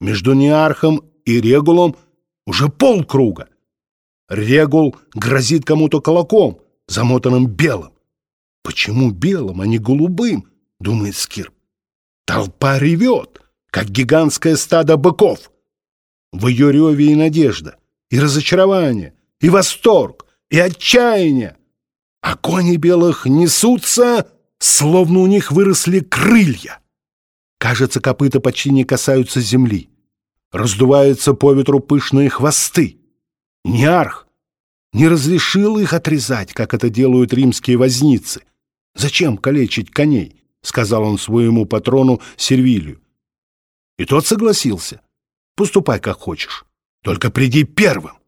Между Неархом и Регулом уже полкруга. Регул грозит кому-то колоком, замотанным белым. Почему белым, а не голубым, думает Скирп. Толпа ревет, как гигантское стадо быков. В ее реве и надежда, и разочарование, и восторг, и отчаяние. А кони белых несутся, словно у них выросли крылья. Кажется, копыта почти не касаются земли. Раздуваются по ветру пышные хвосты. Неарх не разрешил их отрезать, как это делают римские возницы. «Зачем калечить коней?» — сказал он своему патрону Сервилию. И тот согласился. «Поступай, как хочешь, только приди первым.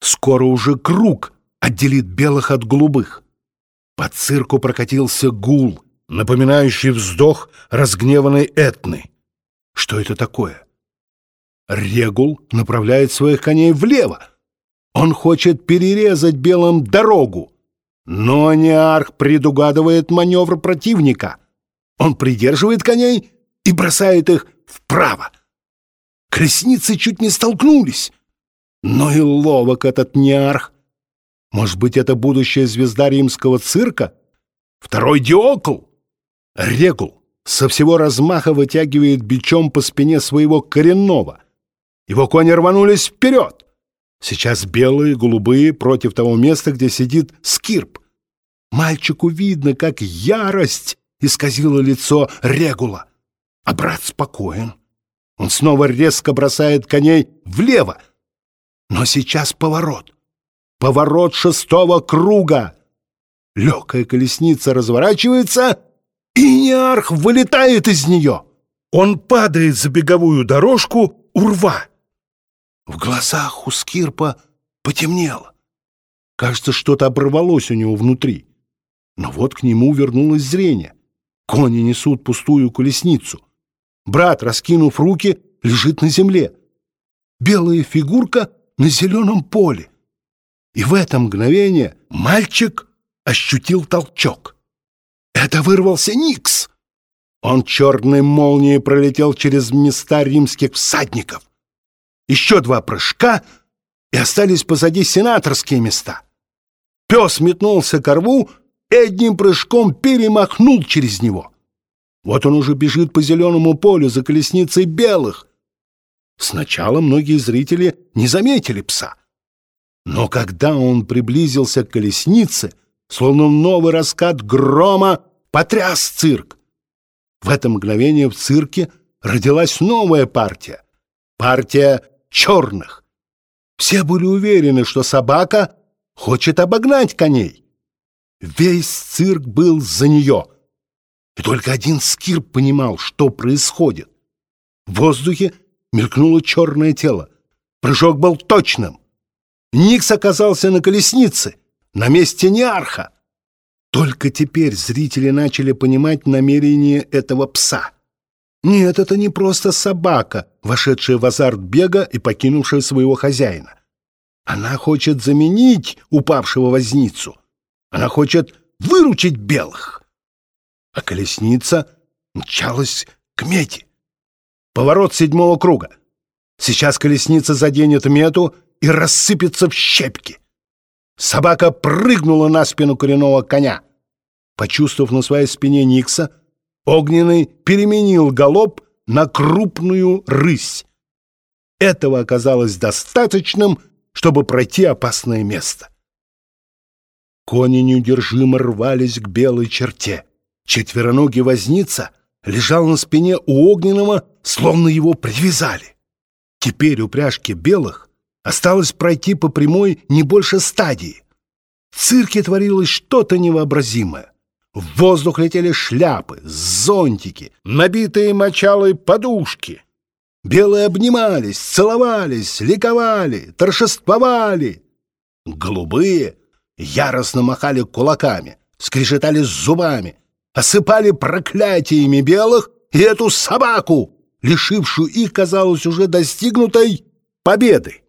Скоро уже круг отделит белых от голубых». По цирку прокатился гул, напоминающий вздох разгневанной Этны. Что это такое? Регул направляет своих коней влево. Он хочет перерезать белым дорогу. Но Неарх предугадывает маневр противника. Он придерживает коней и бросает их вправо. Колесницы чуть не столкнулись. Но и ловок этот Неарх. Может быть, это будущая звезда римского цирка? Второй Диокл? Регул со всего размаха вытягивает бичом по спине своего коренного. Его кони рванулись вперед. Сейчас белые, голубые против того места, где сидит скирп. Мальчику видно, как ярость исказила лицо Регула. А брат спокоен. Он снова резко бросает коней влево. Но сейчас поворот. Поворот шестого круга. Легкая колесница разворачивается, и Неарх вылетает из нее. Он падает за беговую дорожку у рва. В глазах у Скирпа потемнело. Кажется, что-то оборвалось у него внутри. Но вот к нему вернулось зрение. Кони несут пустую колесницу. Брат, раскинув руки, лежит на земле. Белая фигурка на зеленом поле. И в это мгновение мальчик ощутил толчок. Это вырвался Никс. Он черной молнией пролетел через места римских всадников. Еще два прыжка, и остались позади сенаторские места. Пес метнулся к рву и одним прыжком перемахнул через него. Вот он уже бежит по зеленому полю за колесницей белых. Сначала многие зрители не заметили пса. Но когда он приблизился к колеснице, словно новый раскат грома потряс цирк. В это мгновение в цирке родилась новая партия. Партия черных. Все были уверены, что собака хочет обогнать коней. Весь цирк был за нее. И только один скирп понимал, что происходит. В воздухе мелькнуло черное тело. Прыжок был точным. Никс оказался на колеснице, на месте неарха. Только теперь зрители начали понимать намерение этого пса. Нет, это не просто собака, вошедшая в азарт бега и покинувшая своего хозяина. Она хочет заменить упавшего возницу. Она хочет выручить белых. А колесница мчалась к мете. Поворот седьмого круга. Сейчас колесница заденет мету и рассыпется в щепки. Собака прыгнула на спину коренного коня. Почувствовав на своей спине Никса, Огненный переменил галоп на крупную рысь. Этого оказалось достаточным, чтобы пройти опасное место. Кони неудержимо рвались к белой черте. Четвероногий возница лежал на спине у огненного, словно его привязали. Теперь упряжки белых осталось пройти по прямой не больше стадии. В цирке творилось что-то невообразимое. В воздух летели шляпы, зонтики, набитые мочалой подушки. Белые обнимались, целовались, ликовали, торжествовали. Голубые яростно махали кулаками, скрежетали зубами, осыпали проклятиями белых и эту собаку, лишившую их, казалось, уже достигнутой победы.